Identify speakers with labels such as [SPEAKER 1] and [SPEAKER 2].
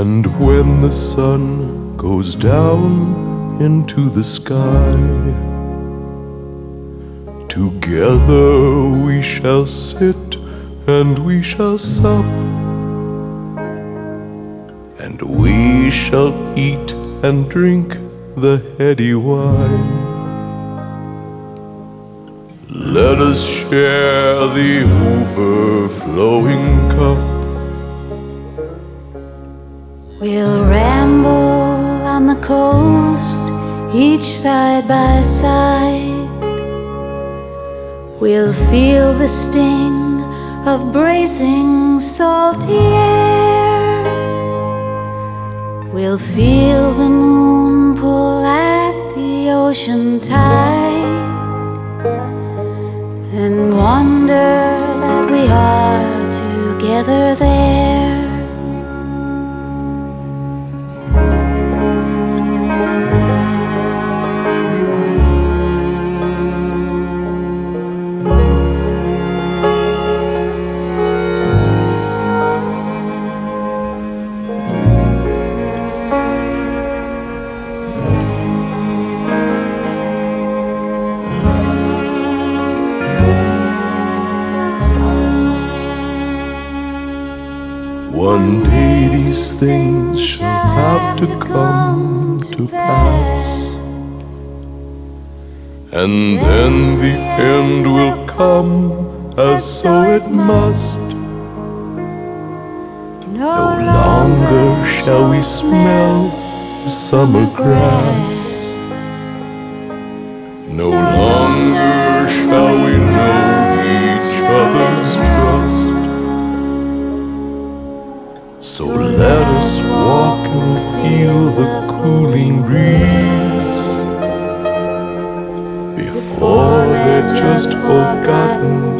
[SPEAKER 1] And when the sun goes down into the sky, together we shall sit and we shall sup, and we shall eat and drink the heady wine. Let us share the overflowing cup.
[SPEAKER 2] We'll ramble on the coast, each side by side. We'll feel the sting of bracing salty air. We'll feel the moon pull at the ocean tide and wonder that we are together there.
[SPEAKER 1] One day these things shall have to come to pass. And then the end will come as so it must. No longer shall we smell the summer grass. No longer shall we let walk and feel the cooling breeze before they're just forgotten.